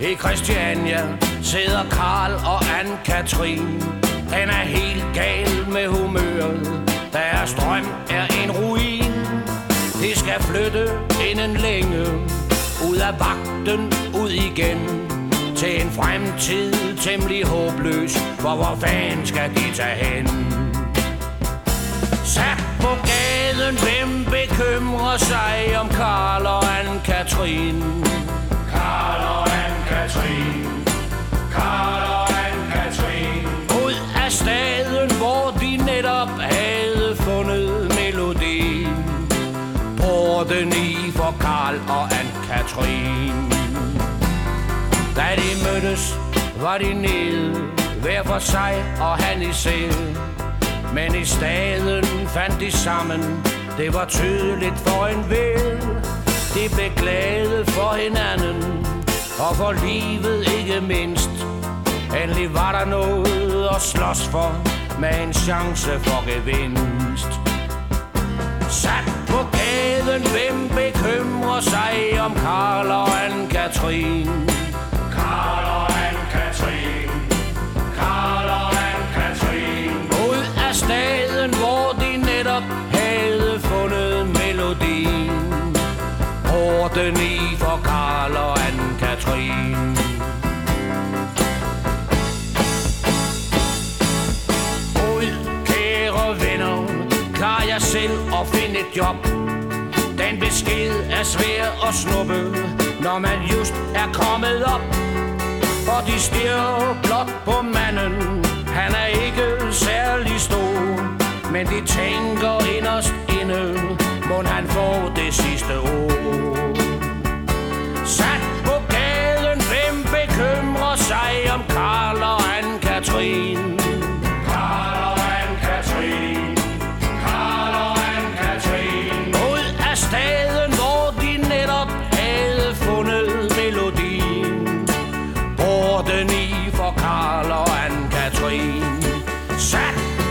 I Christiania sidder Karl og Anne-Katrin Den er helt gal med humøret. Deres drøm er en ruin. De skal flytte inden længe. Ud af vagten, ud igen. Til en fremtid temmelig håbløs For hvor fanden skal de tage hen? Sat på gaden, hvem bekymrer sig om Karl? Porten ni for Karl og Anne-Katrin Da de mødtes, var de nede hver for sig og han i selv men i staden fandt de sammen. Det var tydeligt for en vel De blev glade for hinanden Og for livet ikke mindst. Endelig var der noget at slås for Med en chance for gevinst. Sat på gaden, bekymrer sig om Karl og Anne-Katrin? Karl og Anne-Katrin Karl og Anne-Katrin Ud af staden, hvor de netop havde fundet melodien. Porten i for Karl og Anne-Katrin Ud, kære venner, klar jer selv og find et job den besked er svær at snuppe Når man just er kommet op. For de stirrer blot på manden. Han er ikke særlig stor Men de tænker inderst inde Må han få det sidste ord. ironi for Karl og Anne-Katrin. Sat